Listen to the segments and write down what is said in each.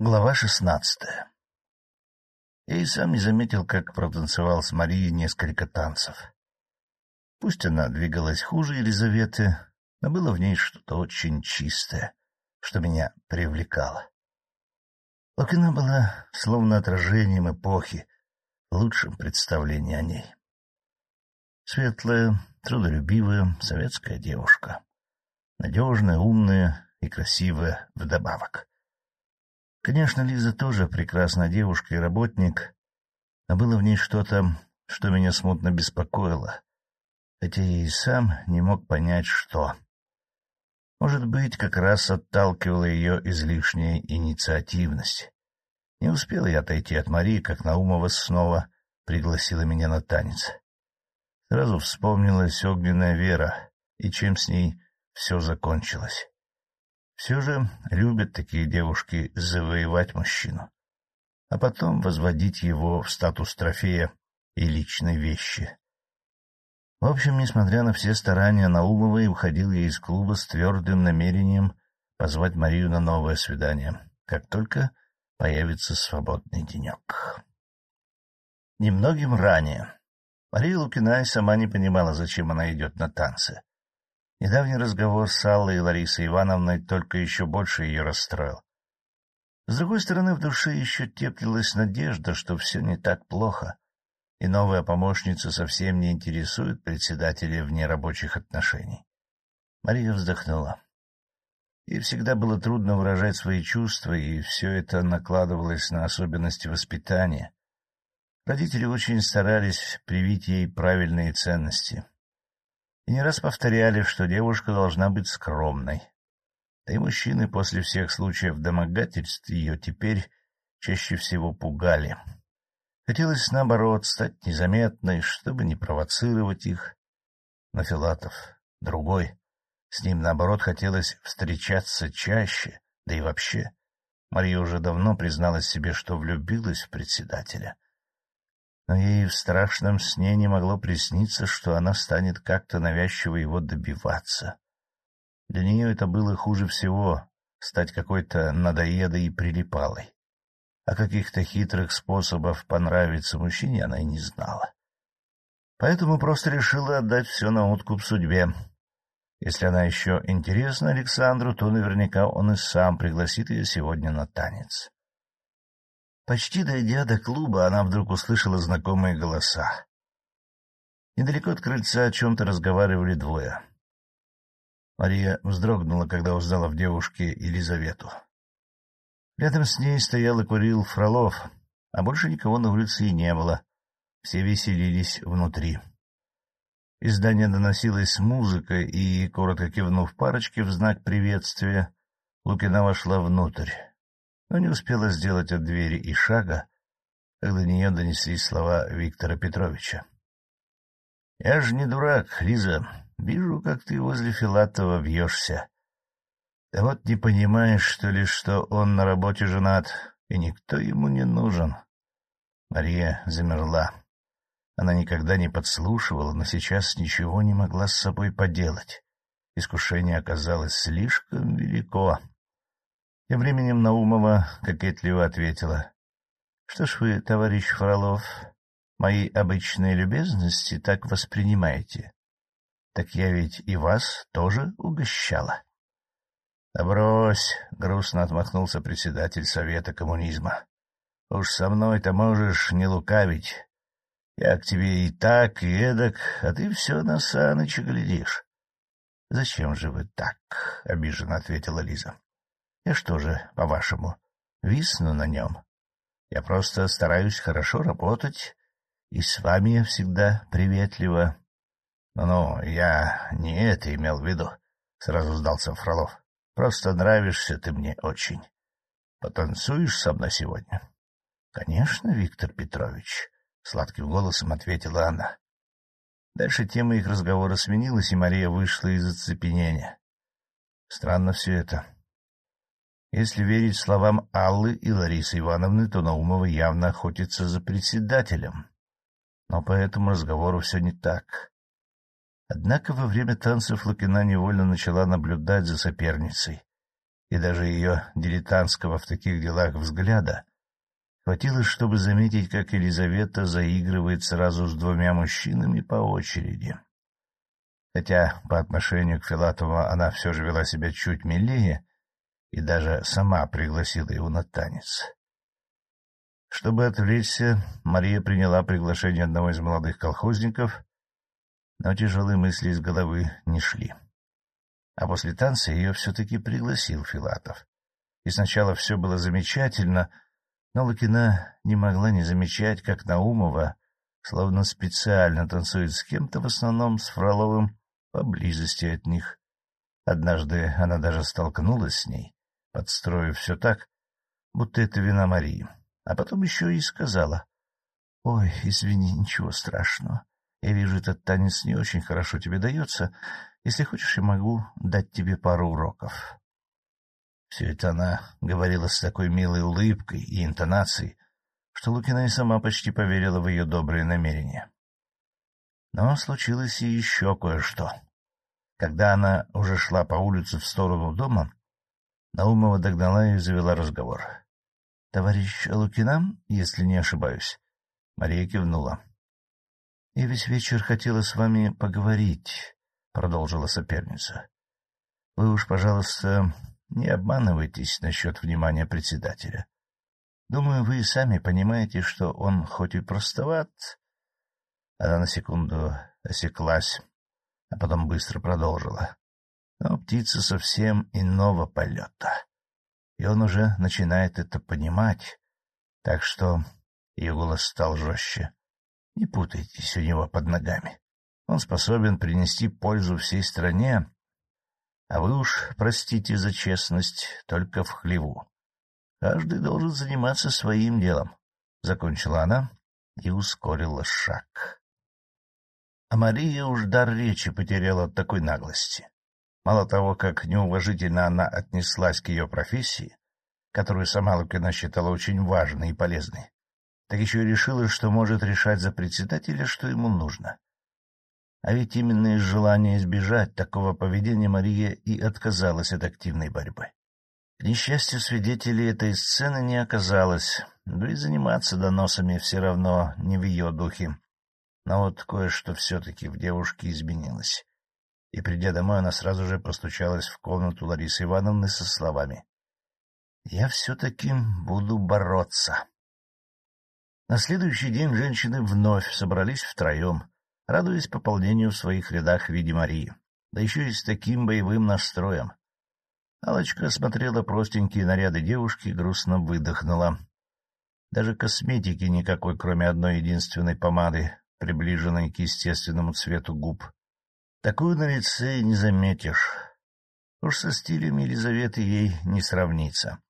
Глава шестнадцатая Я и сам не заметил, как протанцевал с Марией несколько танцев. Пусть она двигалась хуже Елизаветы, но было в ней что-то очень чистое, что меня привлекало. Лукина была словно отражением эпохи, в лучшем представлении о ней. Светлая, трудолюбивая, советская девушка. Надежная, умная и красивая вдобавок. Конечно, Лиза тоже прекрасная девушка и работник, но было в ней что-то, что меня смутно беспокоило, хотя я и сам не мог понять, что. Может быть, как раз отталкивала ее излишняя инициативность. Не успел я отойти от Марии, как Наумова снова пригласила меня на танец. Сразу вспомнилась огненная Вера, и чем с ней все закончилось. Все же любят такие девушки завоевать мужчину, а потом возводить его в статус трофея и личной вещи. В общем, несмотря на все старания Наумовой, уходил я из клуба с твердым намерением позвать Марию на новое свидание, как только появится свободный денек. Немногим ранее Мария Лукина и сама не понимала, зачем она идет на танцы. Недавний разговор с Аллой и Ларисой Ивановной только еще больше ее расстроил. С другой стороны, в душе еще теплилась надежда, что все не так плохо, и новая помощница совсем не интересует председателя вне рабочих отношений. Мария вздохнула. Ей всегда было трудно выражать свои чувства, и все это накладывалось на особенности воспитания. Родители очень старались привить ей правильные ценности и не раз повторяли, что девушка должна быть скромной. Да и мужчины после всех случаев домогательств ее теперь чаще всего пугали. Хотелось, наоборот, стать незаметной, чтобы не провоцировать их. Но Филатов другой. С ним, наоборот, хотелось встречаться чаще, да и вообще. Мария уже давно призналась себе, что влюбилась в председателя но ей в страшном сне не могло присниться, что она станет как-то навязчиво его добиваться. Для нее это было хуже всего — стать какой-то надоедой и прилипалой. А каких-то хитрых способов понравиться мужчине она и не знала. Поэтому просто решила отдать все на откуп судьбе. Если она еще интересна Александру, то наверняка он и сам пригласит ее сегодня на танец. Почти дойдя до клуба, она вдруг услышала знакомые голоса. Недалеко от крыльца о чем-то разговаривали двое. Мария вздрогнула, когда узнала в девушке Елизавету. Рядом с ней стоял и курил Фролов, а больше никого на улице и не было. Все веселились внутри. Из здания доносилась музыка, и, коротко кивнув парочке в знак приветствия, Лукина вошла внутрь но не успела сделать от двери и шага, когда до нее донеслись слова Виктора Петровича. — Я же не дурак, Лиза. Вижу, как ты возле Филатова бьешься. Да вот не понимаешь, что ли, что он на работе женат, и никто ему не нужен. Мария замерла. Она никогда не подслушивала, но сейчас ничего не могла с собой поделать. Искушение оказалось слишком велико. Тем временем Наумова кокетливо ответила. — Что ж вы, товарищ Фролов, мои обычные любезности так воспринимаете? Так я ведь и вас тоже угощала. — Да брось, — грустно отмахнулся председатель Совета коммунизма. — Уж со мной-то можешь не лукавить. Я к тебе и так, и эдак, а ты все на Саныча глядишь. — Зачем же вы так? — обиженно ответила Лиза. Я что же, по-вашему, висну на нем? Я просто стараюсь хорошо работать, и с вами всегда приветливо. Ну, я не это имел в виду, — сразу сдался Фролов. — Просто нравишься ты мне очень. Потанцуешь со мной сегодня? — Конечно, Виктор Петрович, — сладким голосом ответила она. Дальше тема их разговора сменилась, и Мария вышла из оцепенения. Странно все это. Если верить словам Аллы и Ларисы Ивановны, то Наумова явно охотится за председателем. Но по этому разговору все не так. Однако во время танцев Лукина невольно начала наблюдать за соперницей и даже ее дилетантского в таких делах взгляда хватило, чтобы заметить, как Елизавета заигрывает сразу с двумя мужчинами по очереди. Хотя по отношению к Филатову она все же вела себя чуть милее и даже сама пригласила его на танец. Чтобы отвлечься, Мария приняла приглашение одного из молодых колхозников, но тяжелые мысли из головы не шли. А после танца ее все-таки пригласил Филатов. И сначала все было замечательно, но Лукина не могла не замечать, как Наумова, словно специально танцует с кем-то, в основном с Фроловым, поблизости от них. Однажды она даже столкнулась с ней, подстроив все так, будто это вина Марии а потом еще и сказала. — Ой, извини, ничего страшного. Я вижу, этот танец не очень хорошо тебе дается. Если хочешь, я могу дать тебе пару уроков. Все это она говорила с такой милой улыбкой и интонацией, что Лукина и сама почти поверила в ее добрые намерения. Но случилось и еще кое-что. Когда она уже шла по улице в сторону дома, Наумова догнала и завела разговор. Товарищ Лукина, если не ошибаюсь. Мария кивнула. — Я весь вечер хотела с вами поговорить, — продолжила соперница. — Вы уж, пожалуйста, не обманывайтесь насчет внимания председателя. Думаю, вы и сами понимаете, что он хоть и простоват... Она на секунду осеклась, а потом быстро продолжила. Но птица совсем иного полета и он уже начинает это понимать, так что ее голос стал жестче. Не путайтесь у него под ногами. Он способен принести пользу всей стране, а вы уж, простите за честность, только в хлеву. Каждый должен заниматься своим делом, — закончила она и ускорила шаг. А Мария уж дар речи потеряла от такой наглости. Мало того, как неуважительно она отнеслась к ее профессии, которую сама Лукина считала очень важной и полезной, так еще и решила, что может решать за председателя, что ему нужно. А ведь именно из желания избежать такого поведения Мария и отказалась от активной борьбы. К несчастью, свидетелей этой сцены не оказалось, да и заниматься доносами все равно не в ее духе. Но вот кое-что все-таки в девушке изменилось и, придя домой, она сразу же постучалась в комнату Ларисы Ивановны со словами. — Я все-таки буду бороться. На следующий день женщины вновь собрались втроем, радуясь пополнению в своих рядах в виде Марии, да еще и с таким боевым настроем. Алочка смотрела простенькие наряды девушки и грустно выдохнула. Даже косметики никакой, кроме одной единственной помады, приближенной к естественному цвету губ. Такую на лице не заметишь. Уж со стилем Елизаветы ей не сравнится.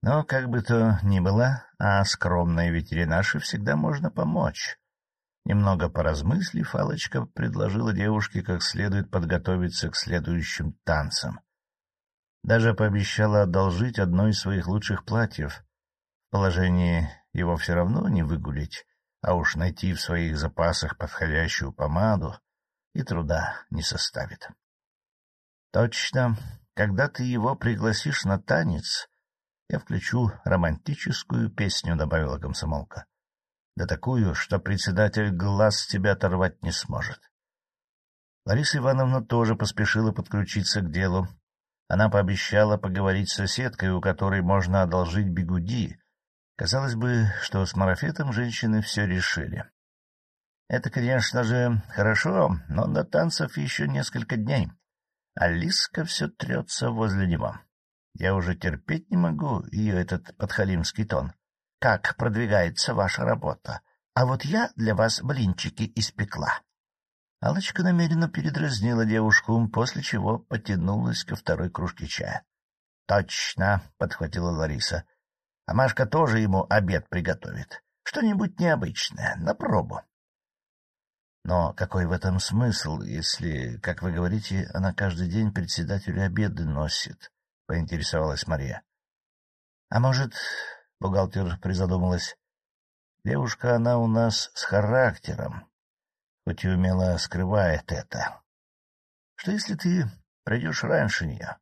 Но, как бы то ни было, а скромной ветеринарше всегда можно помочь. Немного поразмыслив, Алочка предложила девушке как следует подготовиться к следующим танцам. Даже пообещала одолжить одно из своих лучших платьев. В положении его все равно не выгулить, а уж найти в своих запасах подходящую помаду и труда не составит. Точно, когда ты его пригласишь на танец, я включу романтическую песню, — добавила комсомолка. Да такую, что председатель глаз тебя оторвать не сможет. Лариса Ивановна тоже поспешила подключиться к делу. Она пообещала поговорить с соседкой, у которой можно одолжить бегуди. Казалось бы, что с марафетом женщины все решили. Это, конечно же, хорошо, но до танцев еще несколько дней. Алиска все трется возле него. Я уже терпеть не могу ее этот подхалимский тон. Как продвигается ваша работа? А вот я для вас блинчики испекла. Алочка намеренно передразнила девушку, после чего потянулась ко второй кружке чая. — Точно, — подхватила Лариса. — А Машка тоже ему обед приготовит. Что-нибудь необычное, на пробу. Но какой в этом смысл, если, как вы говорите, она каждый день председателю обеды носит? — поинтересовалась Мария. — А может, — бухгалтер призадумалась, — девушка она у нас с характером, хоть и умело скрывает это. Что если ты пройдешь раньше нее,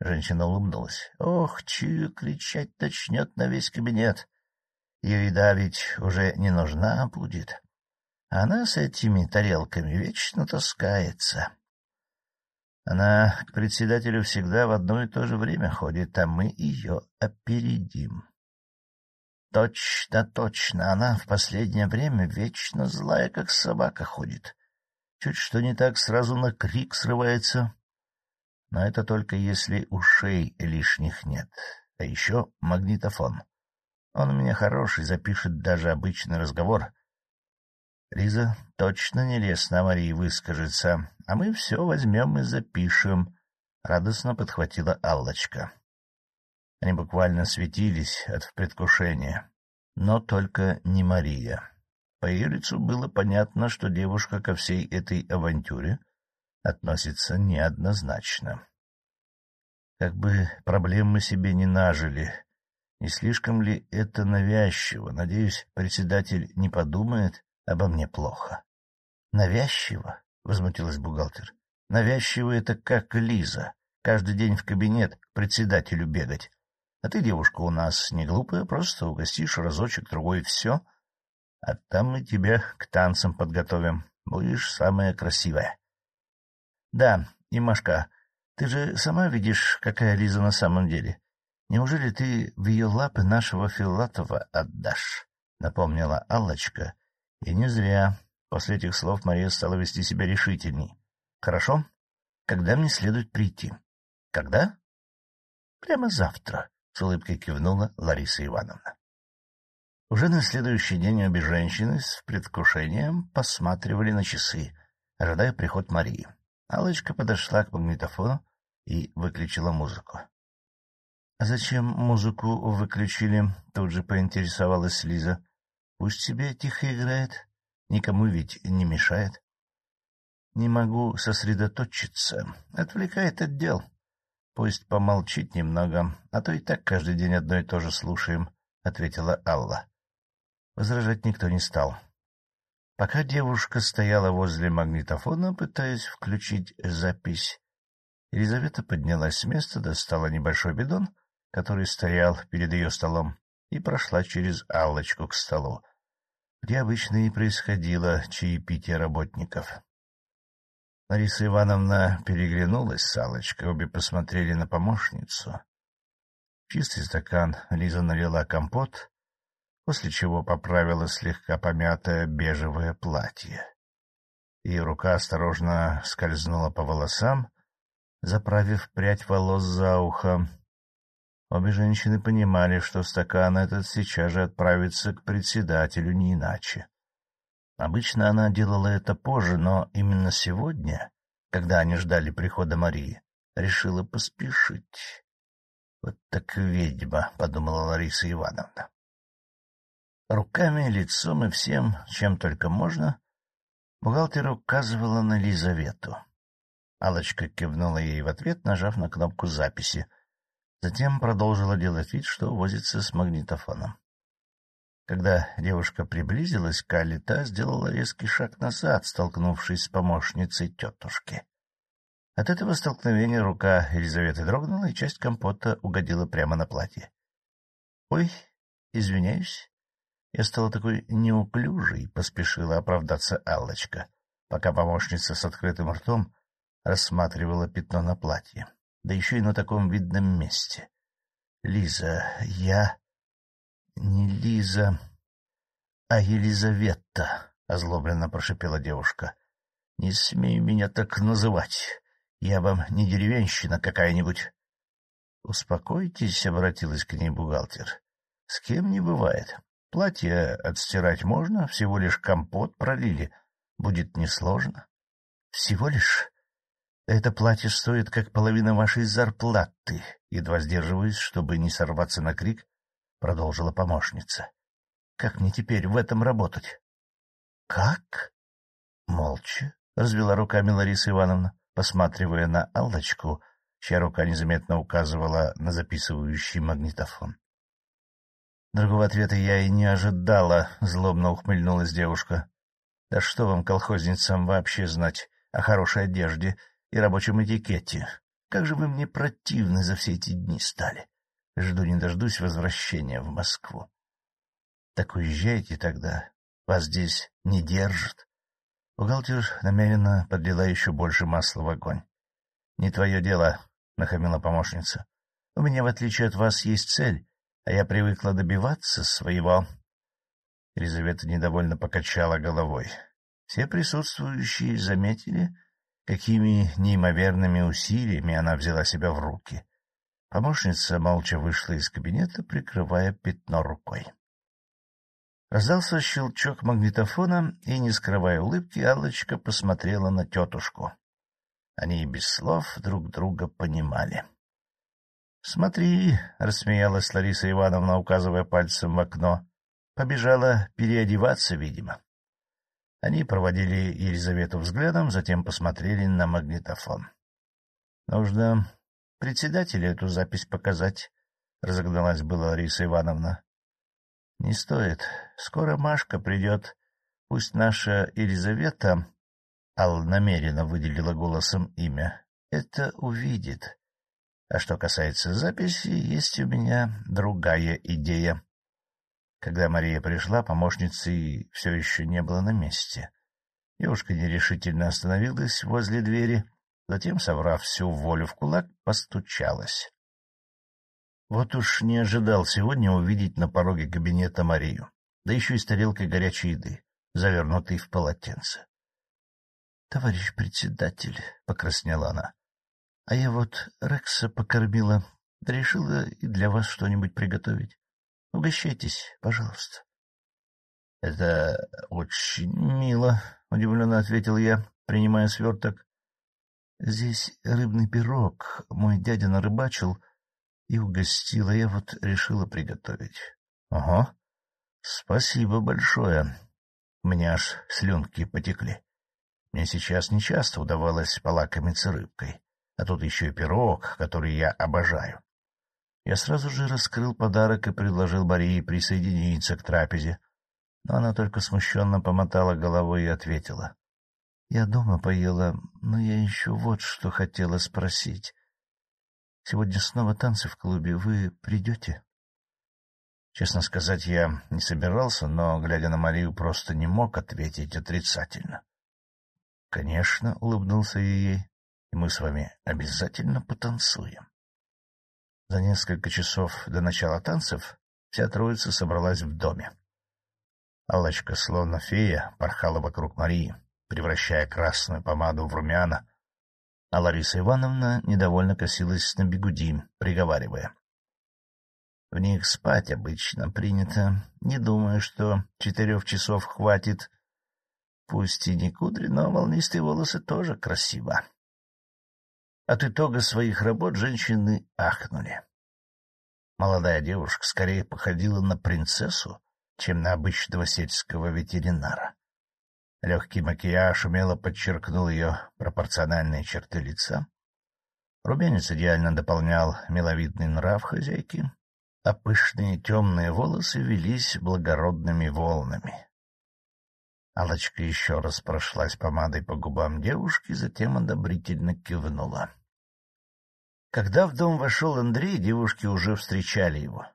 Женщина улыбнулась. — Ох, чую, кричать начнет на весь кабинет. Ее еда ведь уже не нужна будет. Она с этими тарелками вечно таскается. Она к председателю всегда в одно и то же время ходит, а мы ее опередим. Точно, точно, она в последнее время вечно злая, как собака ходит. Чуть что не так, сразу на крик срывается. Но это только если ушей лишних нет. А еще магнитофон. Он у меня хороший, запишет даже обычный разговор. Лиза точно не лез на Марии выскажется, а мы все возьмем и запишем, — радостно подхватила Аллочка. Они буквально светились от предвкушения, но только не Мария. По ее лицу было понятно, что девушка ко всей этой авантюре относится неоднозначно. Как бы проблем мы себе не нажили, не слишком ли это навязчиво? Надеюсь, председатель не подумает обо мне плохо. — Навязчиво? — возмутилась бухгалтер. — Навязчиво это как Лиза. Каждый день в кабинет к председателю бегать. А ты, девушка, у нас не глупая, просто угостишь разочек-другой, все. А там мы тебя к танцам подготовим. Будешь самая красивая. — Да, и Машка, ты же сама видишь, какая Лиза на самом деле. Неужели ты в ее лапы нашего Филатова отдашь? — напомнила Аллочка, и не зря. После этих слов Мария стала вести себя решительней. — Хорошо. Когда мне следует прийти? — Когда? — Прямо завтра, — с улыбкой кивнула Лариса Ивановна. Уже на следующий день обе женщины с предвкушением посматривали на часы, ожидая приход Марии. Аллочка подошла к магнитофону и выключила музыку. — А зачем музыку выключили? — тут же поинтересовалась Лиза. Пусть себе тихо играет, никому ведь не мешает. Не могу сосредоточиться, отвлекает от дел. Пусть помолчит немного, а то и так каждый день одно и то же слушаем, — ответила Алла. Возражать никто не стал. Пока девушка стояла возле магнитофона, пытаясь включить запись, Елизавета поднялась с места, достала небольшой бидон, который стоял перед ее столом, и прошла через Аллочку к столу, где обычно и происходило чаепитие работников. Лариса Ивановна переглянулась с Аллочкой, обе посмотрели на помощницу. чистый стакан Лиза налила компот, после чего поправила слегка помятое бежевое платье. Ее рука осторожно скользнула по волосам, заправив прядь волос за ухо, Обе женщины понимали, что стакан этот сейчас же отправится к председателю, не иначе. Обычно она делала это позже, но именно сегодня, когда они ждали прихода Марии, решила поспешить. «Вот так ведьма», — подумала Лариса Ивановна. Руками, лицом и всем, чем только можно, бухгалтер указывала на Лизавету. Алочка кивнула ей в ответ, нажав на кнопку записи, Затем продолжила делать вид, что возится с магнитофоном. Когда девушка приблизилась к Али, та сделала резкий шаг назад, столкнувшись с помощницей тетушки. От этого столкновения рука Елизаветы дрогнула, и часть компота угодила прямо на платье. — Ой, извиняюсь. Я стала такой неуклюжей, — поспешила оправдаться Аллочка, пока помощница с открытым ртом рассматривала пятно на платье да еще и на таком видном месте. — Лиза, я... не Лиза, а Елизавета, — озлобленно прошипела девушка. — Не смей меня так называть. Я вам не деревенщина какая-нибудь. — Успокойтесь, — обратилась к ней бухгалтер. — С кем не бывает. Платье отстирать можно, всего лишь компот пролили. Будет несложно. — Всего лишь? Это платье стоит как половина вашей зарплаты, едва сдерживаясь, чтобы не сорваться на крик, продолжила помощница. Как мне теперь в этом работать? Как? Молча, развела руками Лариса Ивановна, посматривая на Аллочку, чья рука незаметно указывала на записывающий магнитофон. Другого ответа я и не ожидала, — злобно ухмыльнулась девушка. — Да что вам, колхозницам, вообще знать о хорошей одежде и рабочем этикете. Как же вы мне противны за все эти дни стали. Жду не дождусь возвращения в Москву. Так уезжайте тогда. Вас здесь не держат. Бухгалтер намеренно подлила еще больше масла в огонь. — Не твое дело, — нахамила помощница. — У меня, в отличие от вас, есть цель, а я привыкла добиваться своего. Елизавета недовольно покачала головой. Все присутствующие заметили, какими неимоверными усилиями она взяла себя в руки. Помощница молча вышла из кабинета, прикрывая пятно рукой. Раздался щелчок магнитофона, и, не скрывая улыбки, Аллочка посмотрела на тетушку. Они без слов друг друга понимали. — Смотри, — рассмеялась Лариса Ивановна, указывая пальцем в окно. Побежала переодеваться, видимо. Они проводили Елизавету взглядом, затем посмотрели на магнитофон. — Нужно председателю эту запись показать, — разогналась была Лариса Ивановна. — Не стоит. Скоро Машка придет. Пусть наша Елизавета, Алла намеренно выделила голосом имя, это увидит. А что касается записи, есть у меня другая идея. Когда Мария пришла, помощницы все еще не было на месте. Девушка нерешительно остановилась возле двери, затем, собрав всю волю в кулак, постучалась. Вот уж не ожидал сегодня увидеть на пороге кабинета Марию, да еще и с тарелкой горячей еды, завернутой в полотенце. — Товарищ председатель, — покраснела она, — а я вот Рекса покормила, да решила и для вас что-нибудь приготовить. Угощайтесь, пожалуйста. — Это очень мило, — удивленно ответил я, принимая сверток. — Здесь рыбный пирог. Мой дядя нарыбачил, и угостила, я вот решила приготовить. — Ага. Спасибо большое. У меня аж слюнки потекли. Мне сейчас нечасто удавалось полакомиться рыбкой, а тут еще и пирог, который я обожаю. Я сразу же раскрыл подарок и предложил Марии присоединиться к трапезе, но она только смущенно помотала головой и ответила. — Я дома поела, но я еще вот что хотела спросить. Сегодня снова танцы в клубе. Вы придете? Честно сказать, я не собирался, но, глядя на Марию, просто не мог ответить отрицательно. — Конечно, — улыбнулся я ей, — и мы с вами обязательно потанцуем. За несколько часов до начала танцев вся троица собралась в доме. Аллочка, словно фея, порхала вокруг Марии, превращая красную помаду в румяна, а Лариса Ивановна недовольно косилась на бегуди, приговаривая. — В них спать обычно принято. Не думаю, что четырех часов хватит. Пусть и не кудри, но волнистые волосы тоже красиво. От итога своих работ женщины ахнули. Молодая девушка скорее походила на принцессу, чем на обычного сельского ветеринара. Легкий макияж умело подчеркнул ее пропорциональные черты лица. Румянец идеально дополнял миловидный нрав хозяйки, а пышные темные волосы велись благородными волнами. Алочка еще раз прошлась помадой по губам девушки, затем одобрительно кивнула. Когда в дом вошел Андрей, девушки уже встречали его.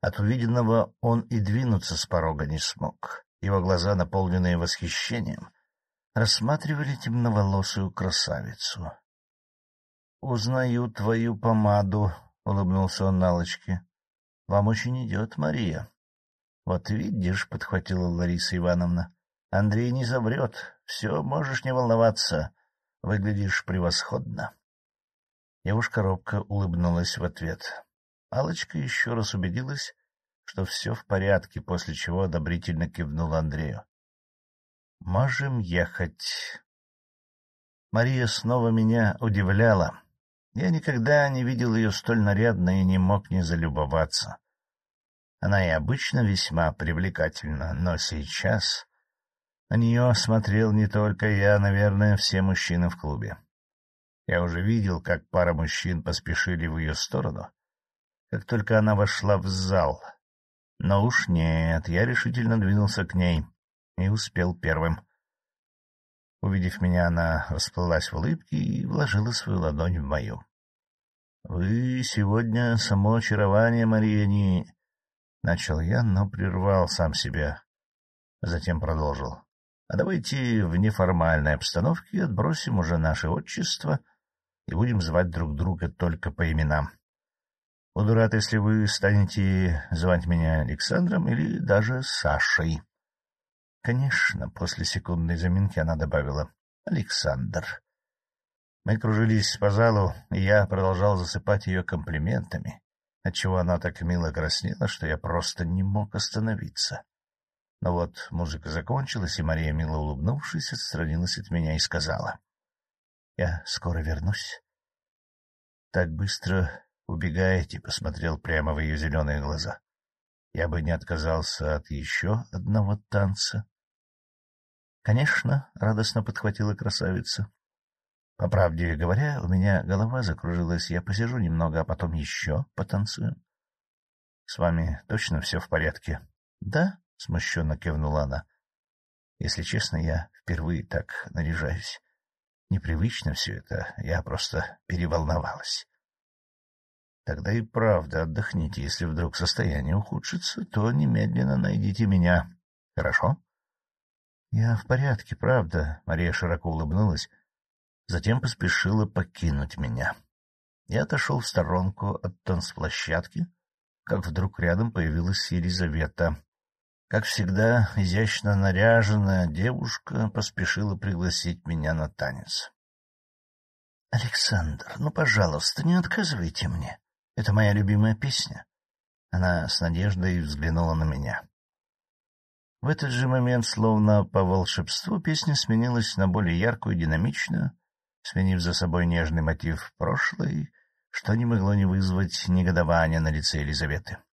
От увиденного он и двинуться с порога не смог. Его глаза, наполненные восхищением, рассматривали темноволосую красавицу. — Узнаю твою помаду, — улыбнулся он Налочке. — Вам очень идет, Мария. — Вот видишь, — подхватила Лариса Ивановна, — Андрей не заврет. Все, можешь не волноваться. Выглядишь превосходно. Девушка робко улыбнулась в ответ. Алочка еще раз убедилась, что все в порядке, после чего одобрительно кивнул Андрею. — Можем ехать. Мария снова меня удивляла. Я никогда не видел ее столь нарядной и не мог не залюбоваться. Она и обычно весьма привлекательна, но сейчас на нее смотрел не только я, наверное, все мужчины в клубе. Я уже видел, как пара мужчин поспешили в ее сторону, как только она вошла в зал — но уж нет, я решительно двинулся к ней и успел первым. Увидев меня, она расплылась в улыбке и вложила свою ладонь в мою. — Вы сегодня само очарование, Мария, не... Начал я, но прервал сам себя. Затем продолжил. — А давайте в неформальной обстановке отбросим уже наше отчество и будем звать друг друга только по именам. Буду рад, если вы станете звать меня Александром или даже Сашей. Конечно, после секундной заминки она добавила «Александр». Мы кружились по залу, и я продолжал засыпать ее комплиментами, отчего она так мило краснела, что я просто не мог остановиться. Но вот музыка закончилась, и Мария, мило улыбнувшись, отстранилась от меня и сказала. — Я скоро вернусь. — Так быстро убегаете, — посмотрел прямо в ее зеленые глаза. Я бы не отказался от еще одного танца. — Конечно, — радостно подхватила красавица. — По правде говоря, у меня голова закружилась. Я посижу немного, а потом еще потанцую. — С вами точно все в порядке? — Да, — смущенно кивнула она. — Если честно, я впервые так наряжаюсь. Непривычно все это, я просто переволновалась. — Тогда и правда отдохните. Если вдруг состояние ухудшится, то немедленно найдите меня. Хорошо? Я в порядке, правда, — Мария широко улыбнулась, затем поспешила покинуть меня. Я отошел в сторонку от танцплощадки, как вдруг рядом появилась Елизавета. Как всегда, изящно наряженная девушка поспешила пригласить меня на танец. — Александр, ну, пожалуйста, не отказывайте мне. Это моя любимая песня. Она с надеждой взглянула на меня. В этот же момент, словно по волшебству, песня сменилась на более яркую и динамичную, сменив за собой нежный мотив прошлой, что не могло не вызвать негодования на лице Елизаветы. —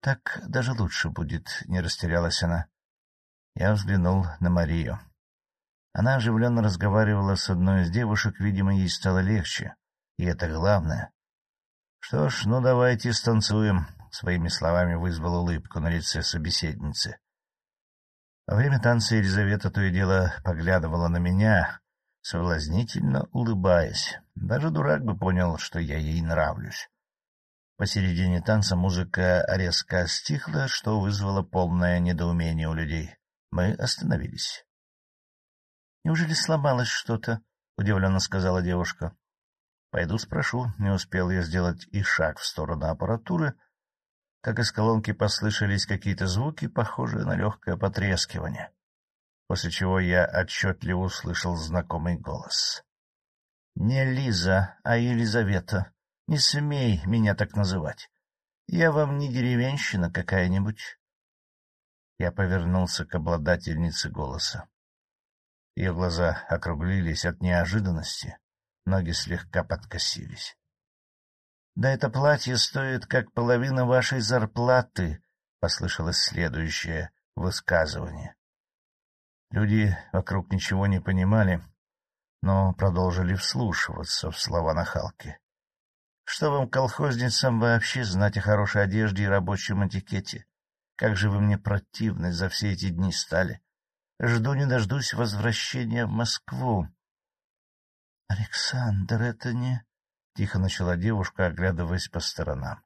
Так даже лучше будет, — не растерялась она. Я взглянул на Марию. Она оживленно разговаривала с одной из девушек, видимо, ей стало легче, и это главное. — Что ж, ну давайте станцуем, — своими словами вызвал улыбку на лице собеседницы. Во время танца Елизавета то и дело поглядывала на меня, соблазнительно улыбаясь. Даже дурак бы понял, что я ей нравлюсь. Посередине танца музыка резко стихла, что вызвало полное недоумение у людей. Мы остановились. — Неужели сломалось что-то? — удивленно сказала девушка. — Пойду спрошу. Не успел я сделать и шаг в сторону аппаратуры, как из колонки послышались какие-то звуки, похожие на легкое потрескивание, после чего я отчетливо услышал знакомый голос. — Не Лиза, а Елизавета. Не смей меня так называть. Я вам не деревенщина какая-нибудь. Я повернулся к обладательнице голоса. Ее глаза округлились от неожиданности, ноги слегка подкосились. Да это платье стоит как половина вашей зарплаты, — послышалось следующее высказывание. Люди вокруг ничего не понимали, но продолжили вслушиваться в слова нахалки. Что вам, колхозницам, вообще знать о хорошей одежде и рабочем этикете? Как же вы мне противны за все эти дни стали. Жду не дождусь возвращения в Москву. — Александр, это не... — тихо начала девушка, оглядываясь по сторонам.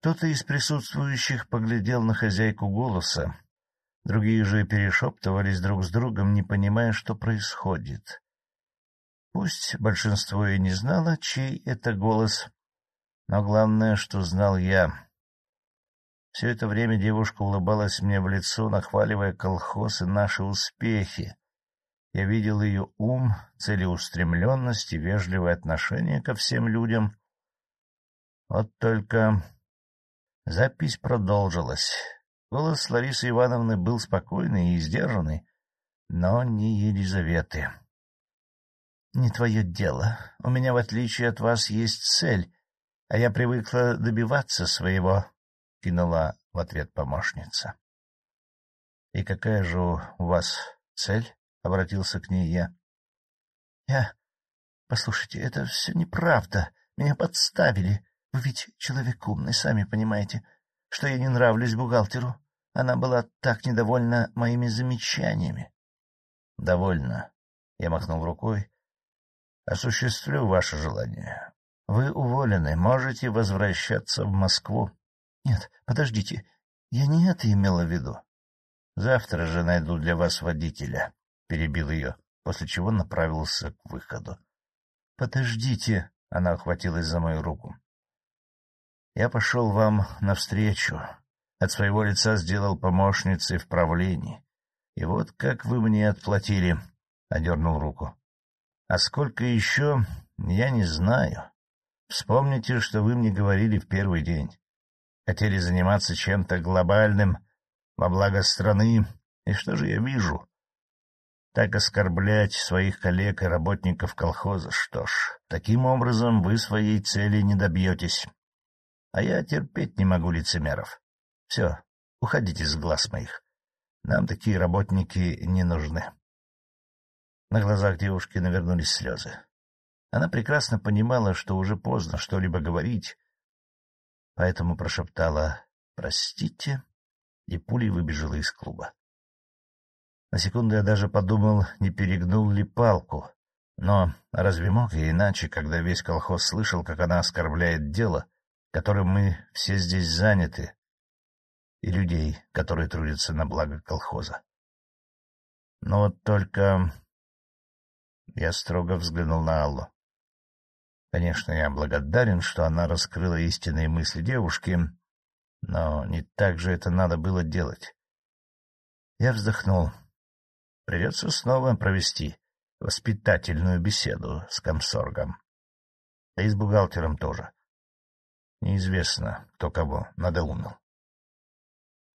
Кто-то из присутствующих поглядел на хозяйку голоса, другие же перешептывались друг с другом, не понимая, что происходит. Пусть большинство и не знало, чей это голос, но главное, что знал я. Все это время девушка улыбалась мне в лицо, нахваливая колхоз и наши успехи, я видел ее ум, целеустремленность и вежливое отношение ко всем людям. Вот только запись продолжилась. Голос Ларисы Ивановны был спокойный и сдержанный, но не Елизаветы. — Не твое дело. У меня, в отличие от вас, есть цель, а я привыкла добиваться своего, — кинула в ответ помощница. — И какая же у вас цель? обратился к ней я. — Я... Послушайте, это все неправда. Меня подставили. Вы ведь человек умный, сами понимаете, что я не нравлюсь бухгалтеру. Она была так недовольна моими замечаниями. — Довольно. Я махнул рукой. — Осуществлю ваше желание. — Вы уволены, можете возвращаться в Москву. — Нет, подождите, я не это имела в виду. — Завтра же найду для вас водителя, — перебил ее, после чего направился к выходу. — Подождите, — она охватилась за мою руку. — Я пошел вам навстречу, от своего лица сделал помощницей в правлении. И вот как вы мне отплатили, — одернул руку. — А сколько еще, я не знаю. Вспомните, что вы мне говорили в первый день. Хотели заниматься чем-то глобальным, во благо страны, и что же я вижу? Так оскорблять своих коллег и работников колхоза, что ж, таким образом вы своей цели не добьетесь. А я терпеть не могу лицемеров. Все, уходите с глаз моих. Нам такие работники не нужны. На глазах девушки навернулись слезы. Она прекрасно понимала, что уже поздно что-либо говорить, поэтому прошептала «Простите», и пулей выбежала из клуба. На секунду я даже подумал, не перегнул ли палку, но разве мог я иначе, когда весь колхоз слышал, как она оскорбляет дело, которым мы все здесь заняты, и людей, которые трудятся на благо колхоза. Но вот только... Я строго взглянул на Аллу. Конечно, я благодарен, что она раскрыла истинные мысли девушки, но не так же это надо было делать. Я вздохнул. Придется снова провести воспитательную беседу с комсоргом. Да и с бухгалтером тоже. Неизвестно, кто кого надоумил.